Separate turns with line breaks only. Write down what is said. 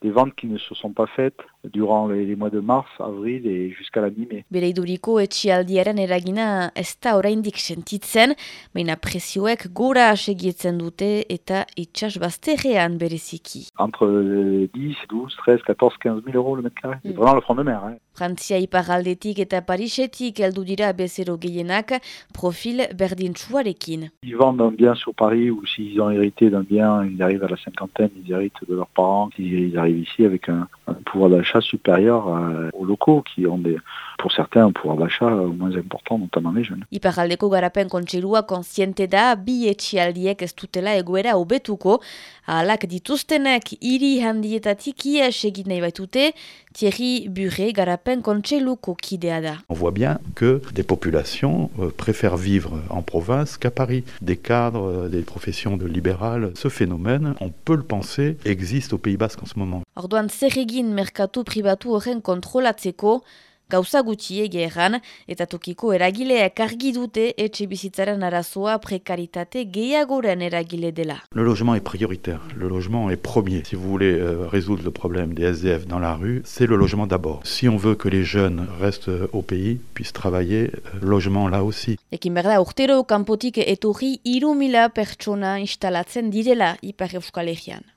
des ventes qui ne se sont pas faites durant les, mois de mars, avril et jusqu'à la mi-mai.
Bere iduriko etxialdiaren eragina ez da oraindik sentitzen, baina presioek gora segitzen dute eta itxas bazterrean bereziki.
Entre 10, 12, 13, 14, 15 000 euros le mètre carré. C'est vraiment le front de mer. Hein.
Frantzia eta Parisetik heldu dira bezero gehienak profil berdintsuarekin.
Ils vendent un bien sur Paris ou s'ils ont hérité d'un bien, ils arrivent à la cinquantaine, ils héritent de leurs parents, ils arrivent ici avec un, un pouvoir d'achat supérieur aux locaux qui ont des, pour certains un pouvoir d'achat moins important, notamment les jeunes.
Iparaldeko garapen kontseilua konsiente da bi etxialdiek ez dutela egoera hobetuko, ahalak dituztenak hiri handietatik ies egin nahi baitute, Thierry Buré garapen kontseiluko kidea da.
On voit bien que des populations euh, préfèrent vivre en province qu'à Paris. Des cadres, euh, des professions de libérales, ce phénomène, on peut le penser, existe au Pays Basque en ce moment.
Orduan zer egin merkatu pribatu horren kontrolatzeko, gauza gutxi egeran, eta tokiko eragileak argi dute etxe bizitzaren arazoa prekaritate gehiagoren eragile dela.
Le logement est prioritaire, le logement est premier. Si vous voulez euh, résoudre le problème des SDF dans la rue, c'est le logement d'abord. Si on veut que les jeunes restent euh, au pays, puissent travailler, euh, logement là aussi.
Ekin berda, urtero kanpotik etorri iru mila pertsona instalatzen direla Ipar Euskal Herrian.